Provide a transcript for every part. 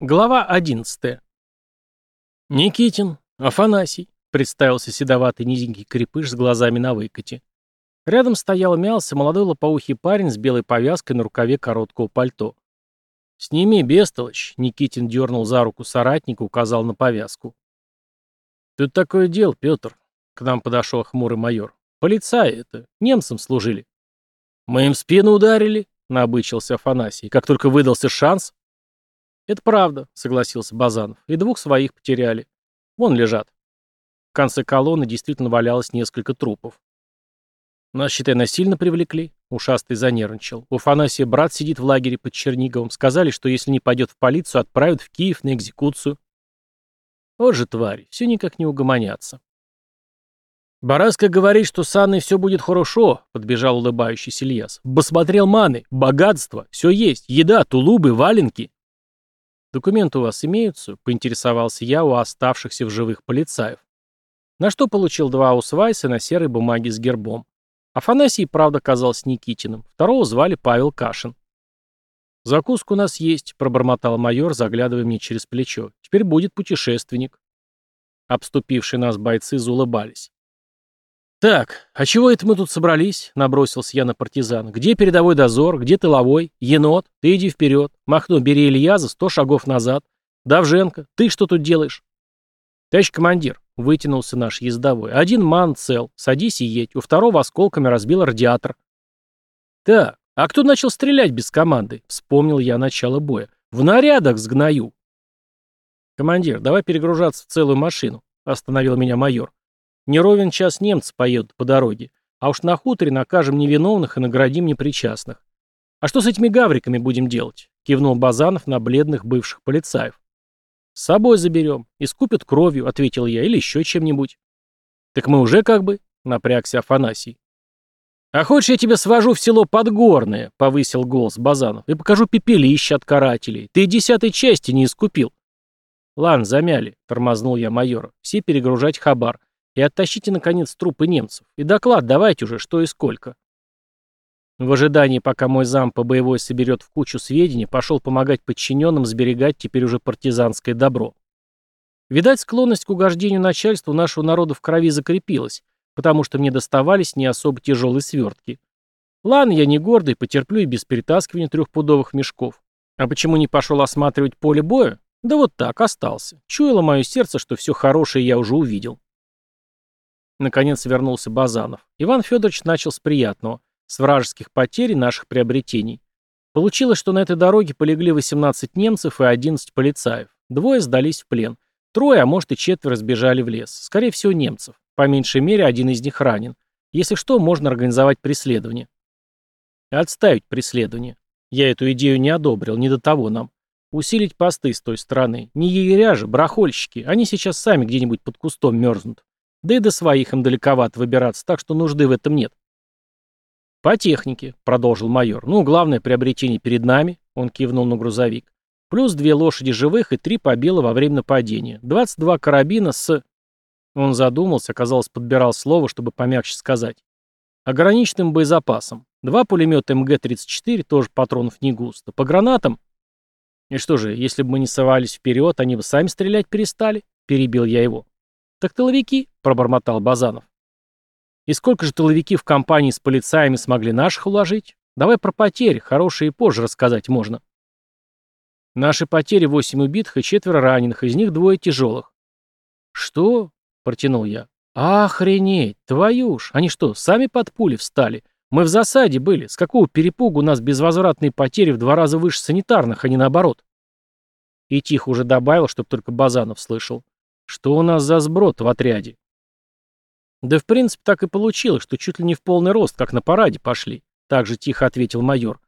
Глава 11. Никитин, Афанасий, представился седоватый низенький крепыш с глазами на выкате. Рядом стоял мялся молодой лопоухий парень с белой повязкой на рукаве короткого пальто. «Сними, бестолочь!» — Никитин дернул за руку соратника, указал на повязку. «Тут такое дело, Петр!» — к нам подошел хмурый майор. «Полицаи это, немцам служили». «Мы им в спину ударили?» — набычился Афанасий. «Как только выдался шанс, «Это правда», — согласился Базанов. «И двух своих потеряли. Вон лежат». В конце колонны действительно валялось несколько трупов. «Нас, считай, насильно привлекли», — ушастый занервничал. «У Афанасия брат сидит в лагере под Черниговым. Сказали, что если не пойдет в полицию, отправят в Киев на экзекуцию». Вот же твари, все никак не угомонятся. «Бараска говорит, что с Анной все будет хорошо», — подбежал улыбающийся Ильяс. «Посмотрел маны, богатство, все есть, еда, тулубы, валенки». «Документы у вас имеются?» — поинтересовался я у оставшихся в живых полицаев. На что получил два усвайса на серой бумаге с гербом. Афанасий, правда, казался Никитиным. Второго звали Павел Кашин. «Закуску у нас есть», — пробормотал майор, заглядывая мне через плечо. «Теперь будет путешественник». Обступившие нас бойцы заулыбались. «Так, а чего это мы тут собрались?» — набросился я на партизан. «Где передовой дозор? Где тыловой? Енот? Ты иди вперед. Махно, бери Ильяза сто шагов назад. Давженко, ты что тут делаешь?» «Товарищ командир», — вытянулся наш ездовой. «Один ман цел. Садись и едь. У второго осколками разбил радиатор». «Так, а кто начал стрелять без команды?» — вспомнил я начало боя. «В нарядах сгною». «Командир, давай перегружаться в целую машину», — остановил меня майор. Не ровен час немцы поедут по дороге. А уж на хуторе накажем невиновных и наградим непричастных. А что с этими гавриками будем делать? Кивнул Базанов на бледных бывших полицаев. С собой заберем. Искупят кровью, ответил я, или еще чем-нибудь. Так мы уже как бы, напрягся Афанасий. «А хочешь, я тебя свожу в село Подгорное?» — повысил голос Базанов. «И покажу пепелище от карателей. Ты десятой части не искупил». «Ладно, замяли», — тормознул я майора. «Все перегружать хабар. И оттащите, наконец, трупы немцев. И доклад давайте уже, что и сколько. В ожидании, пока мой зам по боевой соберет в кучу сведений, пошел помогать подчиненным сберегать теперь уже партизанское добро. Видать, склонность к угождению начальству нашего народа в крови закрепилась, потому что мне доставались не особо тяжелые свертки. Ладно, я не гордый, потерплю и без перетаскивания трехпудовых мешков. А почему не пошел осматривать поле боя? Да вот так, остался. Чуяло мое сердце, что все хорошее я уже увидел. Наконец вернулся Базанов. Иван Федорович начал с приятного, с вражеских потерь и наших приобретений. Получилось, что на этой дороге полегли 18 немцев и 11 полицаев. Двое сдались в плен. Трое, а может и четверо сбежали в лес. Скорее всего, немцев. По меньшей мере, один из них ранен. Если что, можно организовать преследование. Отставить преследование. Я эту идею не одобрил, не до того нам. Усилить посты с той стороны. Не егеря же, барахольщики. Они сейчас сами где-нибудь под кустом мерзнут. Да и до своих им далековато выбираться, так что нужды в этом нет. «По технике», — продолжил майор. «Ну, главное приобретение перед нами», — он кивнул на грузовик. «Плюс две лошади живых и три побела во время нападения. 22 карабина с...» Он задумался, казалось, подбирал слово, чтобы помягче сказать. «Ограниченным боезапасом. Два пулемета МГ-34, тоже патронов не густо. По гранатам...» «И что же, если бы мы не совались вперед, они бы сами стрелять перестали?» — перебил я его. «Так тыловики», — пробормотал Базанов. «И сколько же тыловики в компании с полицаями смогли наших уложить? Давай про потери, хорошие позже рассказать можно». «Наши потери — восемь убитых и четверо раненых, из них двое тяжелых». «Что?» — протянул я. «Охренеть! Твою ж! Они что, сами под пули встали? Мы в засаде были. С какого перепугу у нас безвозвратные потери в два раза выше санитарных, а не наоборот?» И тихо уже добавил, чтобы только Базанов слышал. Что у нас за сброд в отряде? Да в принципе так и получилось, что чуть ли не в полный рост, как на параде пошли. Так же тихо ответил майор.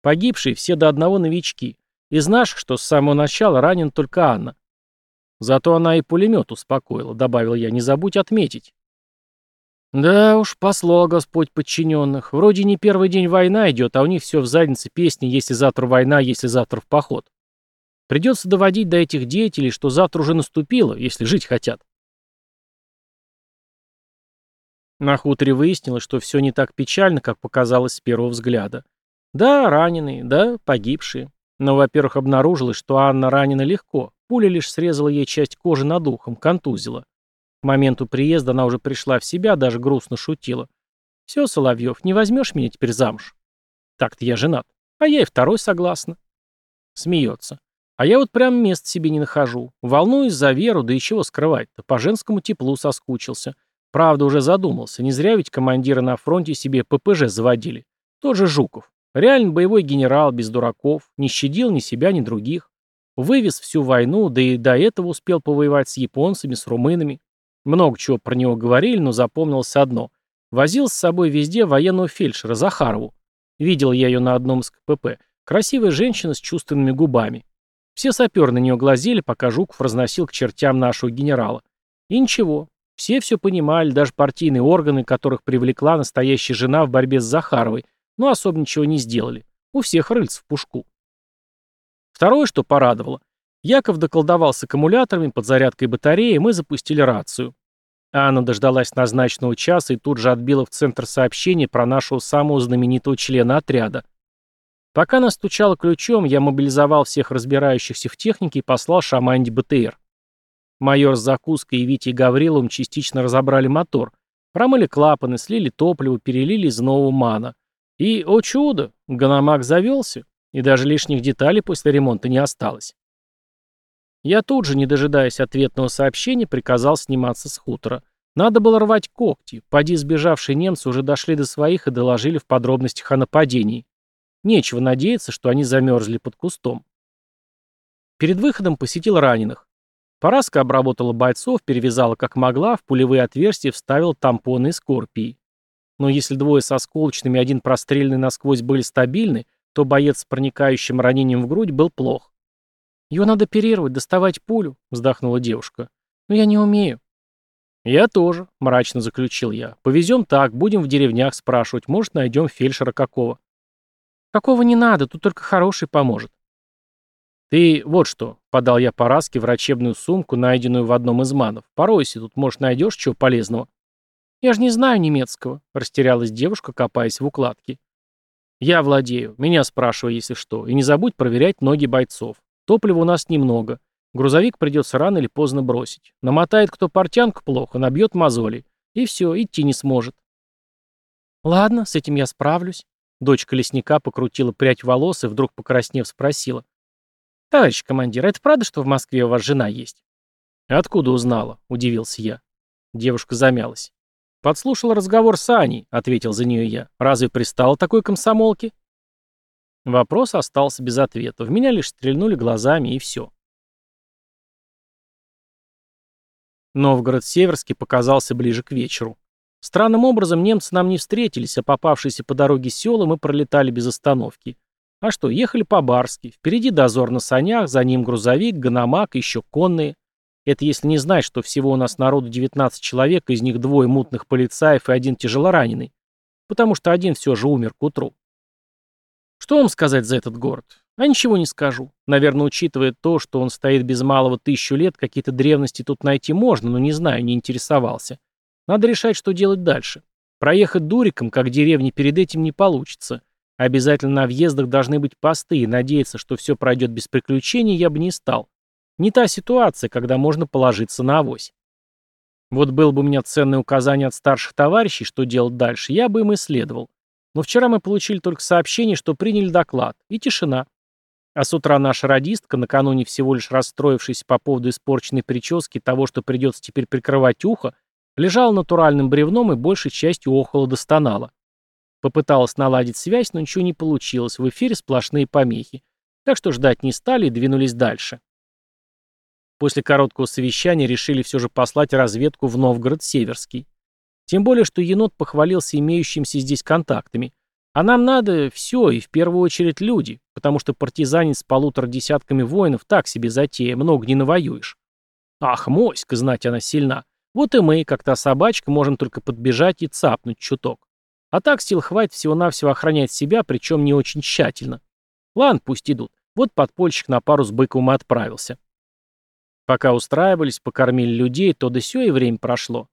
Погибшие все до одного новички. Из наших, что с самого начала ранен только Анна. Зато она и пулемет успокоила, добавил я, не забудь отметить. Да уж, послал Господь подчиненных. Вроде не первый день война идет, а у них все в заднице песни «Если завтра война, если завтра в поход». Придется доводить до этих деятелей, что завтра уже наступило, если жить хотят. На хуторе выяснилось, что все не так печально, как показалось с первого взгляда. Да, раненые, да, погибшие. Но, во-первых, обнаружилось, что Анна ранена легко. Пуля лишь срезала ей часть кожи над ухом, контузила. К моменту приезда она уже пришла в себя, даже грустно шутила. «Все, Соловьев, не возьмешь меня теперь замуж?» «Так-то я женат. А я и второй согласна». Смеется. А я вот прям мест себе не нахожу. Волнуюсь за Веру, да и чего скрывать-то. По женскому теплу соскучился. Правда, уже задумался. Не зря ведь командиры на фронте себе ППЖ заводили. Тот же Жуков. Реально боевой генерал, без дураков. Не щадил ни себя, ни других. Вывез всю войну, да и до этого успел повоевать с японцами, с румынами. Много чего про него говорили, но запомнилось одно. Возил с собой везде военного фельдшера Захарову. Видел я ее на одном из КПП. Красивая женщина с чувственными губами. Все саперы на нее глазели, пока Жуков разносил к чертям нашего генерала. И ничего, все все понимали, даже партийные органы, которых привлекла настоящая жена в борьбе с Захаровой, но особо ничего не сделали. У всех рыльц в пушку. Второе, что порадовало. Яков доколдовал с аккумуляторами, подзарядкой батареи, мы запустили рацию. Анна дождалась назначенного часа и тут же отбила в центр сообщения про нашего самого знаменитого члена отряда – Пока она стучала ключом, я мобилизовал всех разбирающихся в технике и послал шаманить БТР. Майор с закуской и Витей Гавриловым частично разобрали мотор, промыли клапаны, слили топливо, перелили из нового MAN а. И, о чудо, Ганомаг завелся, и даже лишних деталей после ремонта не осталось. Я тут же, не дожидаясь ответного сообщения, приказал сниматься с хутора. Надо было рвать когти, поди сбежавшие немцы уже дошли до своих и доложили в подробностях о нападении. Нечего надеяться, что они замерзли под кустом. Перед выходом посетил раненых. Параска обработала бойцов, перевязала как могла, в пулевые отверстия вставил тампоны и скорпии. Но если двое со сколочными, один простреленный насквозь были стабильны, то боец с проникающим ранением в грудь был плох. «Ее надо оперировать, доставать пулю», — вздохнула девушка. «Но я не умею». «Я тоже», — мрачно заключил я. «Повезем так, будем в деревнях спрашивать, может, найдем фельдшера какого». «Какого не надо, тут только хороший поможет». «Ты вот что», — подал я Параске врачебную сумку, найденную в одном из манов. «Поройся, тут, может, найдешь чего полезного». «Я же не знаю немецкого», — растерялась девушка, копаясь в укладке. «Я владею. Меня спрашивай, если что. И не забудь проверять ноги бойцов. Топлива у нас немного. Грузовик придется рано или поздно бросить. Намотает кто портянку плохо, набьет мозоли. И все, идти не сможет». «Ладно, с этим я справлюсь». Дочка лесника покрутила прядь волос и вдруг покраснев спросила. «Товарищ командир, это правда, что в Москве у вас жена есть?» «Откуда узнала?» – удивился я. Девушка замялась. «Подслушала разговор с Аней», — ответил за нее я. «Разве пристала такой комсомолке?» Вопрос остался без ответа. В меня лишь стрельнули глазами, и все. Новгород-Северский показался ближе к вечеру. Странным образом немцы нам не встретились, а попавшиеся по дороге села мы пролетали без остановки. А что, ехали по-барски. Впереди дозор на санях, за ним грузовик, гономак, еще конные. Это если не знать, что всего у нас народу 19 человек, из них двое мутных полицаев и один тяжелораненый. Потому что один все же умер к утру. Что вам сказать за этот город? А ничего не скажу. Наверное, учитывая то, что он стоит без малого тысячу лет, какие-то древности тут найти можно, но не знаю, не интересовался. Надо решать, что делать дальше. Проехать дуриком, как деревни, перед этим не получится. Обязательно на въездах должны быть посты, и надеяться, что все пройдет без приключений, я бы не стал. Не та ситуация, когда можно положиться на авось. Вот было бы у меня ценное указание от старших товарищей, что делать дальше, я бы им исследовал. Но вчера мы получили только сообщение, что приняли доклад, и тишина. А с утра наша радистка, накануне всего лишь расстроившись по поводу испорченной прически того, что придется теперь прикрывать ухо, Лежала натуральным бревном и большей частью охоло достонала. Попыталась наладить связь, но ничего не получилось, в эфире сплошные помехи. Так что ждать не стали и двинулись дальше. После короткого совещания решили все же послать разведку в Новгород-Северский. Тем более, что енот похвалился имеющимися здесь контактами. А нам надо все, и в первую очередь люди, потому что партизанить с полутора десятками воинов так себе затея, много не навоюешь. Ах, моська, знать она сильна. Вот и мы, как та собачка, можем только подбежать и цапнуть чуток. А так сил хватит всего-навсего охранять себя, причем не очень тщательно. Ладно, пусть идут. Вот подпольщик на пару с Быковым отправился. Пока устраивались, покормили людей, то да сё и время прошло.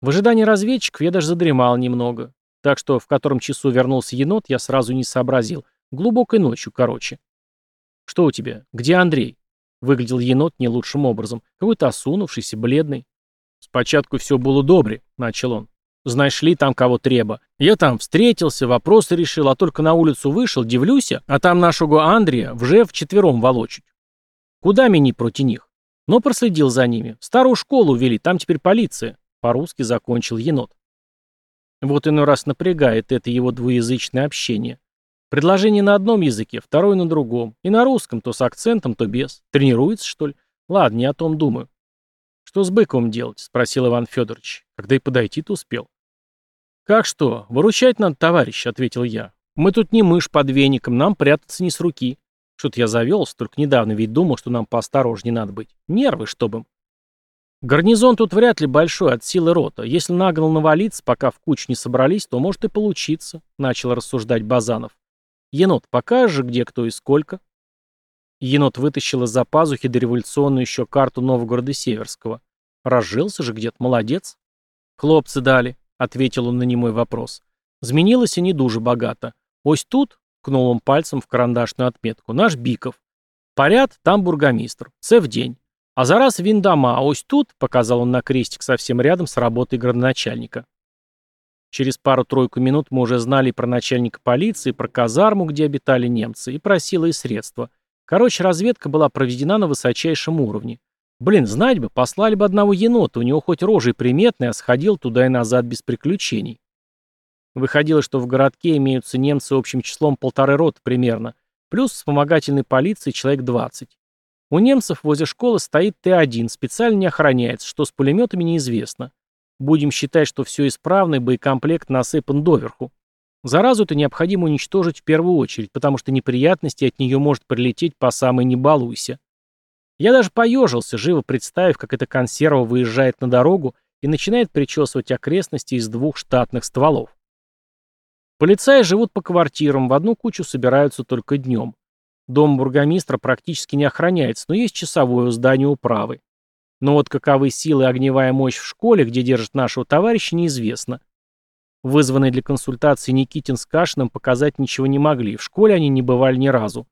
В ожидании разведчиков я даже задремал немного. Так что в котором часу вернулся енот, я сразу не сообразил. Глубокой ночью, короче. «Что у тебя? Где Андрей?» Выглядел енот не лучшим образом. Какой-то осунувшийся, бледный. «Спочатку все было добре», — начал он. Знаешь ли, там кого треба. Я там встретился, вопросы решил, а только на улицу вышел, дивлюся, а там нашего Андрея вже вчетвером волочить. Куда мені проти них? Но проследил за ними. Старую школу вели, там теперь полиция. По-русски закончил енот. Вот иной раз напрягает это его двуязычное общение. Предложение на одном языке, второе на другом. И на русском, то с акцентом, то без. Тренируется, что ли? Ладно, не о том думаю. «Что с Быковым делать?» — спросил Иван Федорович. Когда и подойти-то успел. «Как что? Выручать надо, товарищ», — ответил я. «Мы тут не мышь под веником, нам прятаться не с руки. Что-то я завелся, только недавно ведь думал, что нам поосторожнее надо быть. Нервы, чтобы им». «Гарнизон тут вряд ли большой, от силы рота. Если нагнал навалиться, пока в кучу не собрались, то может и получиться», — начал рассуждать Базанов. «Енот, покажешь, где кто и сколько?» Енот вытащил из-за пазухи дореволюционную еще карту Новгорода Северского. Разжился же где-то, молодец. «Хлопцы дали», — ответил он на немой вопрос. «Змінилося не дуже богато. Ось тут», — кнул он пальцем в карандашную отметку, — «наш Биков. Поряд, там бургомистр. Це в день. А зараз він дома, а ось тут, — показал он на крестик совсем рядом с работой градоначальника. Через пару-тройку минут мы уже знали и про начальника полиции, и про казарму, где обитали немцы, и про силы и средства. Короче, разведка была проведена на высочайшем уровне. Блин, знать бы, послали бы одного енота, у него хоть рожей приметный, а сходил туда и назад без приключений. Выходило, что в городке имеются немцы общим числом полторы роты примерно, плюс вспомогательной полиции человек 20. У немцев возле школы стоит Т-1, специально не охраняется, что с пулеметами неизвестно. Будем считать, что все исправно и боекомплект насыпан доверху. Заразу это необходимо уничтожить в первую очередь, потому что неприятности от нее может прилететь по самой не. Я даже поежился, живо представив, как эта консерва выезжает на дорогу и начинает причесывать окрестности из двух штатных стволов. Полицаи живут по квартирам, в одну кучу собираются только днем. Дом бургомистра практически не охраняется, но есть часовое у здания управы. Но вот каковы силы и огневая мощь в школе, где держат нашего товарища, неизвестно. Вызванные для консультации Никитин с Кашиным показать ничего не могли, в школе они не бывали ни разу.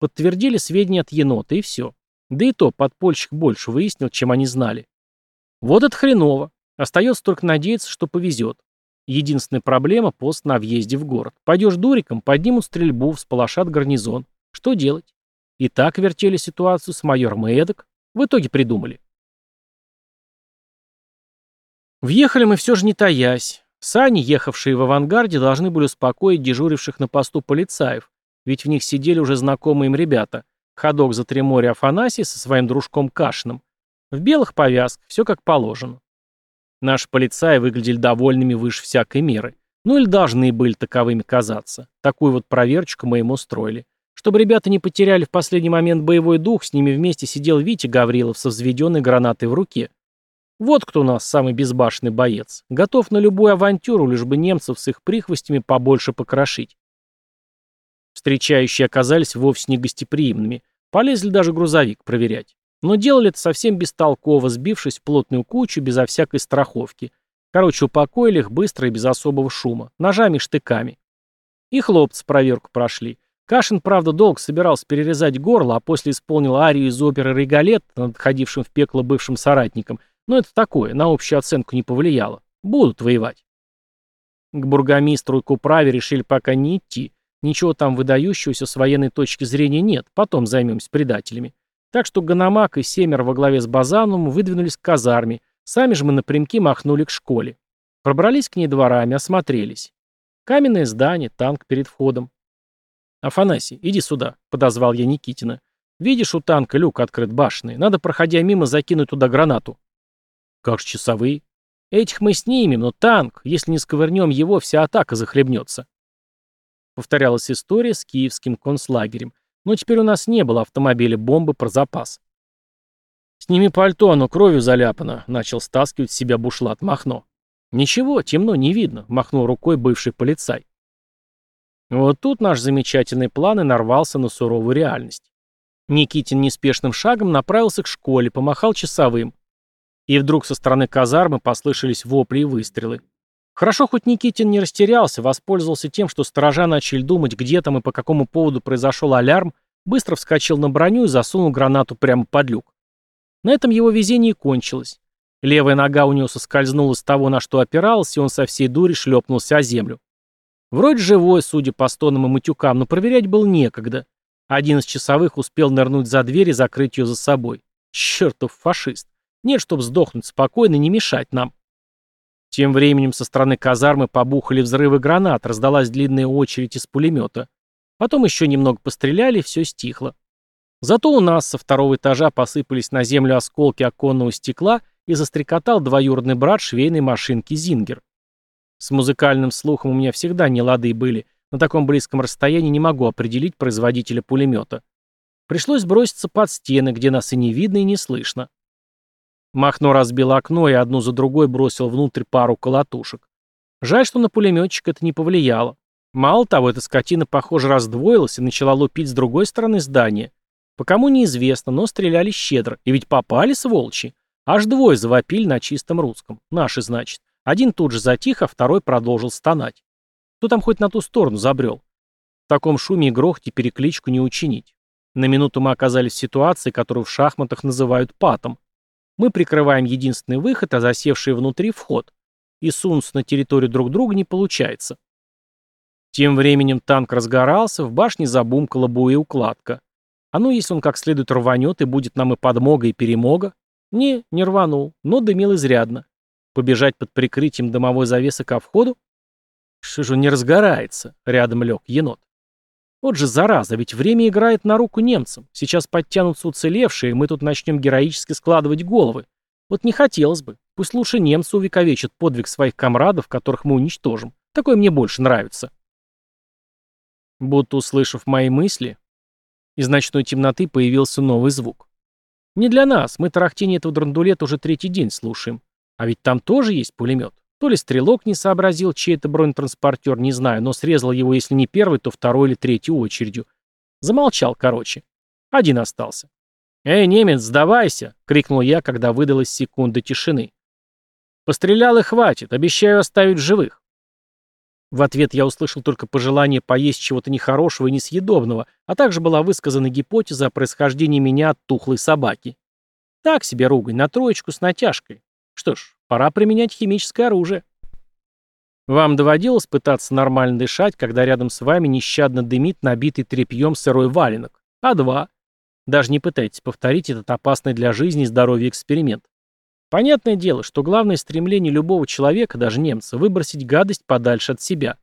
Подтвердили сведения от енота, и все. Да и то, подпольщик больше выяснил, чем они знали. Вот это хреново. Остается только надеяться, что повезет. Единственная проблема – пост на въезде в город. Пойдешь дуриком, поднимут стрельбу, всполошат гарнизон. Что делать? И так вертели ситуацию с майором Эдок. В итоге придумали. Въехали мы все же не таясь. Сани, ехавшие в авангарде, должны были успокоить дежуривших на посту полицаев, ведь в них сидели уже знакомые им ребята. Ходок за Треморье Афанасий со своим дружком Кашиным. В белых повязках, все как положено. Наши полицаи выглядели довольными выше всякой меры. Ну или должны были таковыми казаться. Такую вот проверочку мы им устроили. Чтобы ребята не потеряли в последний момент боевой дух, с ними вместе сидел Витя Гаврилов со взведенной гранатой в руке. Вот кто у нас самый безбашенный боец. Готов на любую авантюру, лишь бы немцев с их прихвостями побольше покрошить. Встречающие оказались вовсе не гостеприимными. Полезли даже грузовик проверять. Но делали это совсем бестолково, сбившись в плотную кучу, безо всякой страховки. Короче, упокоили их быстро и без особого шума. Ножами штыками. И хлопцы проверку прошли. Кашин, правда, долго собирался перерезать горло, а после исполнил арию из оперы «Регалет» над ходившим в пекло бывшим соратником. Но это такое, на общую оценку не повлияло. Будут воевать. К бургомистру и к управе решили пока не идти. Ничего там выдающегося с военной точки зрения нет, потом займемся предателями. Так что Ганамак и Семер во главе с Базановым выдвинулись к казарме, сами же мы напрямки махнули к школе. Пробрались к ней дворами, осмотрелись. Каменное здание, танк перед входом. «Афанасий, иди сюда», — подозвал я Никитина. «Видишь, у танка люк открыт башенный. Надо, проходя мимо, закинуть туда гранату». «Как же часовые?» «Этих мы снимем, но танк, если не сковырнем его, вся атака захлебнется». Повторялась история с киевским концлагерем. Но теперь у нас не было автомобиля-бомбы про запас. «Сними пальто, оно кровью заляпано», — начал стаскивать с себя бушлат Махно. «Ничего, темно, не видно», — махнул рукой бывший полицай. Вот тут наш замечательный план и нарвался на суровую реальность. Никитин неспешным шагом направился к школе, помахал часовым. И вдруг со стороны казармы послышались вопли и выстрелы. Хорошо, хоть Никитин не растерялся, воспользовался тем, что сторожа начали думать, где там и по какому поводу произошел алярм, быстро вскочил на броню и засунул гранату прямо под люк. На этом его везение и кончилось. Левая нога у него соскользнула с того, на что опиралась, и он со всей дури шлепнулся о землю. Вроде живой, судя по стонам и матюкам, но проверять было некогда. Один из часовых успел нырнуть за дверь и закрыть ее за собой. Чертов фашист. Нет, чтоб сдохнуть спокойно, не мешать нам. Тем временем со стороны казармы побухали взрывы гранат, раздалась длинная очередь из пулемета. Потом еще немного постреляли, все стихло. Зато у нас со второго этажа посыпались на землю осколки оконного стекла и застрекотал двоюродный брат швейной машинки «Зингер». С музыкальным слухом у меня всегда не лады были, на таком близком расстоянии не могу определить производителя пулемета. Пришлось броситься под стены, где нас и не видно, и не слышно. Махно разбил окно и одну за другой бросил внутрь пару колотушек. Жаль, что на пулеметчика это не повлияло. Мало того, эта скотина, похоже, раздвоилась и начала лупить с другой стороны здания. По кому неизвестно, но стреляли щедро. И ведь попали, сволочи. Аж двое завопили на чистом русском. Наши, значит. Один тут же затих, а второй продолжил стонать. Кто там хоть на ту сторону забрел? В таком шуме и грохте перекличку не учинить. На минуту мы оказались в ситуации, которую в шахматах называют патом. Мы прикрываем единственный выход, а засевший внутри вход. И сунуться на территорию друг друга не получается. Тем временем танк разгорался, в башне забумкала боеукладка. А ну, если он как следует рванет и будет нам и подмога, и перемога? Не, не рванул, но дымил изрядно. Побежать под прикрытием дымовой завесы ко входу? Что же он не разгорается? Рядом лег енот. Вот же зараза, ведь время играет на руку немцам. Сейчас подтянутся уцелевшие, и мы тут начнем героически складывать головы. Вот не хотелось бы. Пусть лучше немцы увековечат подвиг своих комрадов, которых мы уничтожим. Такое мне больше нравится. Будто услышав мои мысли, из ночной темноты появился новый звук. Не для нас, мы тарахтение этого драндулета уже третий день слушаем. А ведь там тоже есть пулемет. То ли стрелок не сообразил, чей это бронетранспортер, не знаю, но срезал его, если не первый, то второй или третий очередью. Замолчал, короче. Один остался. «Эй, немец, сдавайся!» — крикнул я, когда выдалась секунда тишины. «Пострелял и хватит, обещаю оставить живых». В ответ я услышал только пожелание поесть чего-то нехорошего и несъедобного, а также была высказана гипотеза о происхождении меня от тухлой собаки. Так себе ругань, на троечку с натяжкой. Что ж, пора применять химическое оружие. Вам доводилось пытаться нормально дышать, когда рядом с вами нещадно дымит набитый тряпьем сырой валенок? А два. Даже не пытайтесь повторить этот опасный для жизни и здоровья эксперимент. Понятное дело, что главное стремление любого человека, даже немца, выбросить гадость подальше от себя.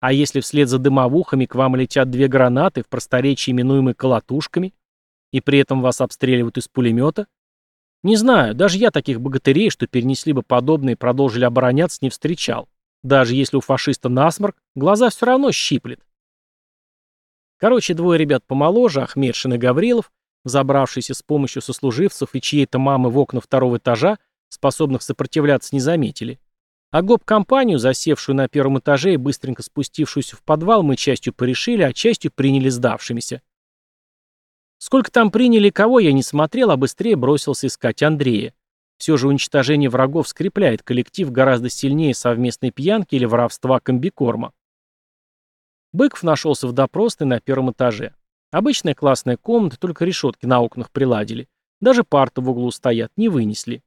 А если вслед за дымовухами к вам летят две гранаты, в просторечии именуемые колотушками, и при этом вас обстреливают из пулемета, не знаю, даже я таких богатырей, что перенесли бы подобное и продолжили обороняться, не встречал. Даже если у фашиста насморк, глаза все равно щиплет. Короче, двое ребят помоложе, Ахмедшин и Гаврилов, забравшиеся с помощью сослуживцев и чьей-то мамы в окна второго этажа, способных сопротивляться, не заметили. А гоп-компанию, засевшую на первом этаже и быстренько спустившуюся в подвал, мы частью порешили, а частью приняли сдавшимися. Сколько там приняли кого, я не смотрел, а быстрее бросился искать Андрея. Все же уничтожение врагов скрепляет коллектив гораздо сильнее совместной пьянки или воровства комбикорма. Быков нашелся в допросной на первом этаже. Обычная классная комната, только решетки на окнах приладили. Даже парты в углу стоят, не вынесли.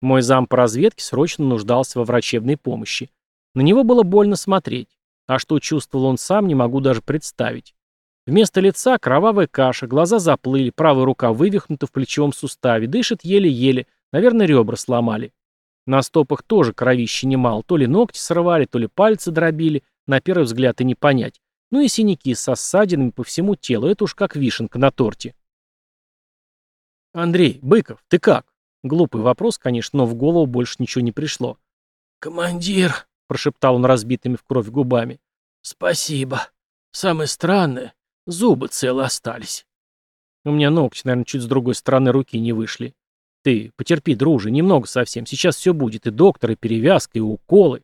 Мой зам по разведке срочно нуждался во врачебной помощи. На него было больно смотреть. А что чувствовал он сам, не могу даже представить. Вместо лица кровавая каша, глаза заплыли, правая рука вывихнута в плечевом суставе, дышит еле-еле, наверное, ребра сломали. На стопах тоже кровища немало, то ли ногти срывали, то ли пальцы дробили, на первый взгляд и не понять. Ну и синяки со ссадинами по всему телу, это уж как вишенка на торте. «Андрей, Быков, ты как?» Глупый вопрос, конечно, но в голову больше ничего не пришло. «Командир», — прошептал он разбитыми в кровь губами, — «спасибо. Самое странное, Зубы целы остались. У меня ногти, наверное, чуть с другой стороны руки не вышли. Ты потерпи, друже, немного совсем. Сейчас все будет. И доктор, и перевязка, и уколы.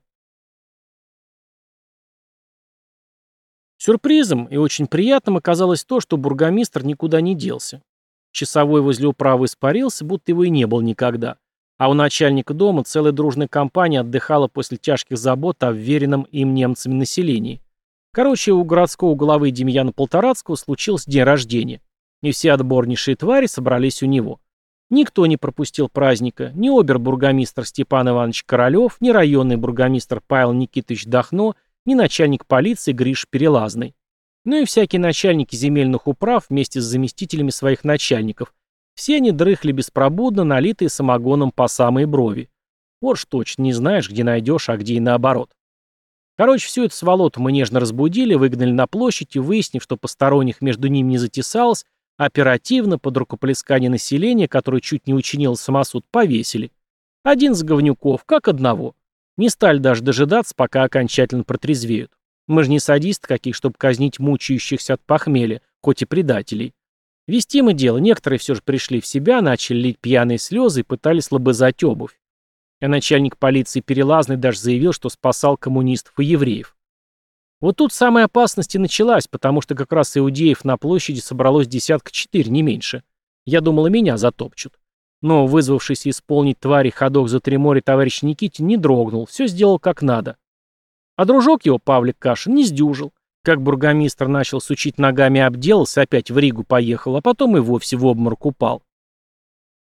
Сюрпризом и очень приятным оказалось то, что бургомистр никуда не делся. Часовой возле управы испарился, будто его и не было никогда. А у начальника дома целая дружная компания отдыхала после тяжких забот о вверенном им немцами населении. Короче, у городского главы Демьяна Полторацкого случился день рождения. И все отборнейшие твари собрались у него. Никто не пропустил праздника, ни обер-бургомистр Степан Иванович Королев, ни районный бургомистр Павел Никитович Дахно, ни начальник полиции Гриш Перелазный. Ну и всякие начальники земельных управ вместе с заместителями своих начальников. Все они дрыхли беспробудно, налитые самогоном по самые брови. Вот ж точно не знаешь, где найдешь, а где и наоборот. Короче, всю эту сволоту мы нежно разбудили, выгнали на площадь и, выяснив, что посторонних между ними не затесалось, оперативно, под рукоплескание населения, которое чуть не учинило самосуд, повесили. Один с говнюков, как одного. Не стали даже дожидаться, пока окончательно протрезвеют. Мы же не садисты каких, чтобы казнить мучающихся от похмелья, хоть и предателей. Вести мы дело, некоторые все же пришли в себя, начали лить пьяные слезы и пытались лобызать обувь. А начальник полиции Перелазный даже заявил, что спасал коммунистов и евреев. Вот тут самая опасность и началась, потому что как раз иудеев на площади собралось десятка четыре, не меньше. Я думал, и меня затопчут. Но вызвавшийся исполнить твари ходок за три моря товарищ Никитин не дрогнул, все сделал как надо. А дружок его, Павлик Кашин, не сдюжил. Как бургомистр начал сучить ногами обделался, опять в Ригу поехал, а потом и вовсе в обморок упал.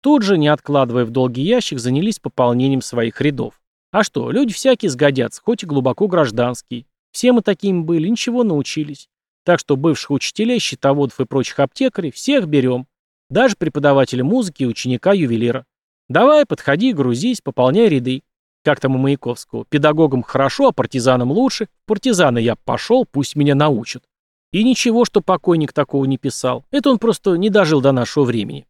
Тут же, не откладывая в долгий ящик, занялись пополнением своих рядов. А что, люди всякие сгодятся, хоть и глубоко гражданские. Все мы такими были, ничего научились. Так что бывших учителей, счетоводов и прочих аптекарей всех берем. Даже преподавателя музыки и ученика-ювелира. Давай, подходи, грузись, пополняй ряды. Как там у Маяковского? Педагогам хорошо, а партизанам лучше. Партизаны я пошел, пусть меня научат. И ничего, что покойник такого не писал. Это он просто не дожил до нашего времени.